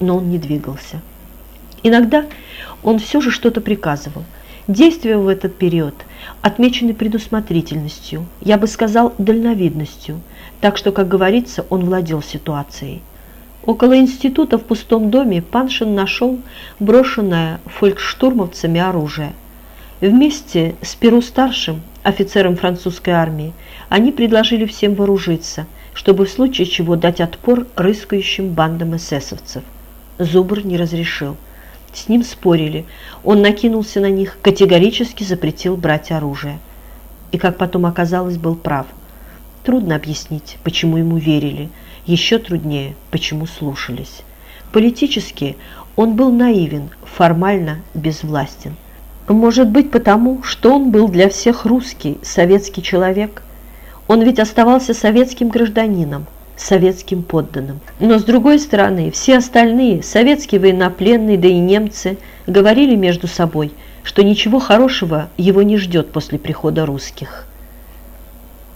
но он не двигался. Иногда он все же что-то приказывал. Действия в этот период отмечены предусмотрительностью, я бы сказал, дальновидностью, так что, как говорится, он владел ситуацией. Около института в пустом доме Паншин нашел брошенное фолькштурмовцами оружие. Вместе с Перу-старшим, офицером французской армии, они предложили всем вооружиться, чтобы в случае чего дать отпор рыскающим бандам эсэсовцев. Зубр не разрешил. С ним спорили. Он накинулся на них, категорически запретил брать оружие. И, как потом оказалось, был прав. Трудно объяснить, почему ему верили. Еще труднее, почему слушались. Политически он был наивен, формально безвластен. Может быть потому, что он был для всех русский, советский человек. Он ведь оставался советским гражданином, советским подданным. Но с другой стороны, все остальные, советские военнопленные, да и немцы, говорили между собой, что ничего хорошего его не ждет после прихода русских.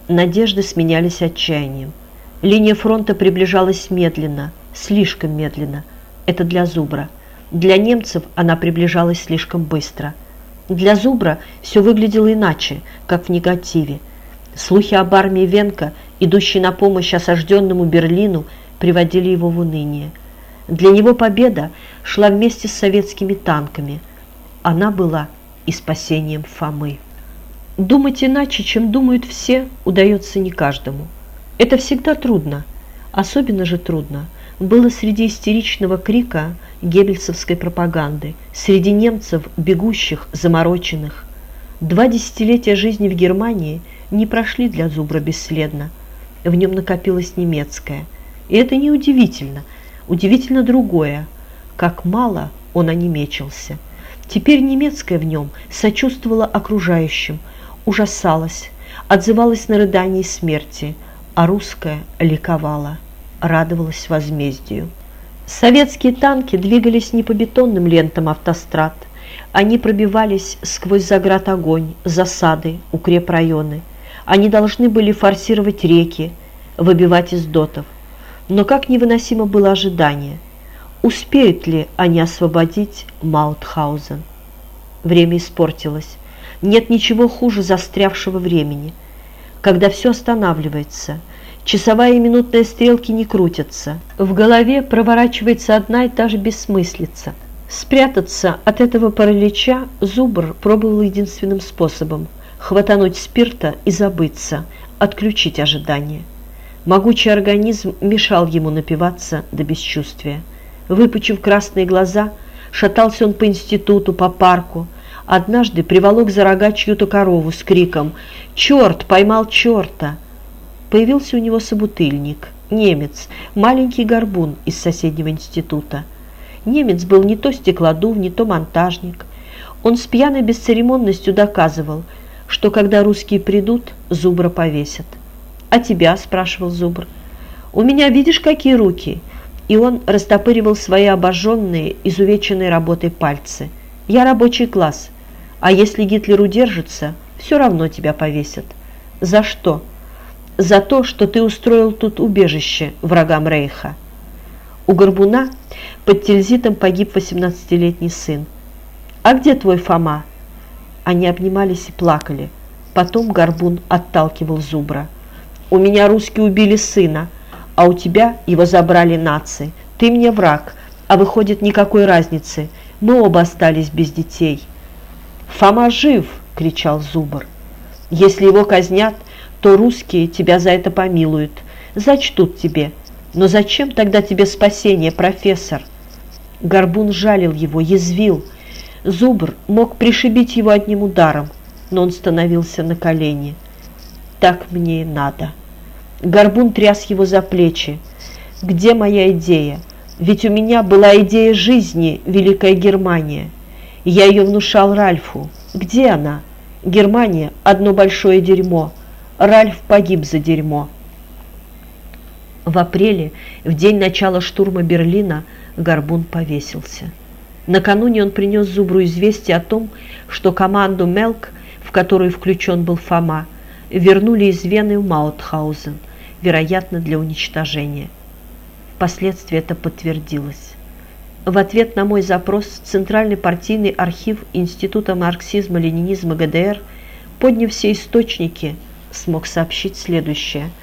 Надежды сменялись отчаянием. Линия фронта приближалась медленно, слишком медленно. Это для Зубра. Для немцев она приближалась слишком быстро. Для Зубра все выглядело иначе, как в негативе. Слухи об армии Венка идущий на помощь осажденному Берлину, приводили его в уныние. Для него победа шла вместе с советскими танками. Она была и спасением Фомы. Думать иначе, чем думают все, удается не каждому. Это всегда трудно. Особенно же трудно было среди истеричного крика геббельсовской пропаганды, среди немцев, бегущих, замороченных. Два десятилетия жизни в Германии не прошли для Зубра бесследно – в нем накопилось немецкое. И это не удивительно. Удивительно другое, как мало он онемечился. Теперь немецкое в нем сочувствовало окружающим, ужасалось, отзывалось на рыдание смерти, а русское ликовало, радовалось возмездию. Советские танки двигались не по бетонным лентам автострад, они пробивались сквозь заград огонь, засады, укрепрайоны – они должны были форсировать реки, выбивать из дотов. Но как невыносимо было ожидание. Успеют ли они освободить Маутхаузен? Время испортилось. Нет ничего хуже застрявшего времени. Когда все останавливается, часовая и минутная стрелки не крутятся, в голове проворачивается одна и та же бессмыслица. Спрятаться от этого паралича Зубр пробовал единственным способом – хватануть спирта и забыться, отключить ожидание. Могучий организм мешал ему напиваться до бесчувствия. Выпучив красные глаза, шатался он по институту, по парку. Однажды приволок за рога чью-то корову с криком «Черт! Поймал черта!» Появился у него собутыльник, немец, маленький горбун из соседнего института. Немец был не то стеклодув, не то монтажник. Он с пьяной бесцеремонностью доказывал – что когда русские придут, Зубра повесят. «А тебя?» – спрашивал Зубр. «У меня, видишь, какие руки?» И он растопыривал свои обожженные, изувеченные работой пальцы. «Я рабочий класс, а если Гитлер удержится, все равно тебя повесят». «За что?» «За то, что ты устроил тут убежище врагам Рейха». У Горбуна под Тильзитом погиб 18-летний сын. «А где твой Фома?» Они обнимались и плакали. Потом Горбун отталкивал Зубра. «У меня русские убили сына, а у тебя его забрали нации. Ты мне враг, а выходит никакой разницы. Мы оба остались без детей». «Фома жив!» – кричал Зубр. «Если его казнят, то русские тебя за это помилуют, зачтут тебе. Но зачем тогда тебе спасение, профессор?» Горбун жалил его, язвил – Зубр мог пришибить его одним ударом, но он становился на колени. Так мне и надо. Горбун тряс его за плечи. Где моя идея? Ведь у меня была идея жизни, Великая Германия. Я ее внушал Ральфу. Где она? Германия – одно большое дерьмо. Ральф погиб за дерьмо. В апреле, в день начала штурма Берлина, Горбун повесился. Накануне он принес Зубру известие о том, что команду «Мелк», в которую включен был Фома, вернули из Вены в Маутхаузен, вероятно, для уничтожения. Впоследствии это подтвердилось. в ответ на мой запрос Центральный партийный архив Института марксизма-ленинизма ГДР, подняв все источники, смог сообщить следующее –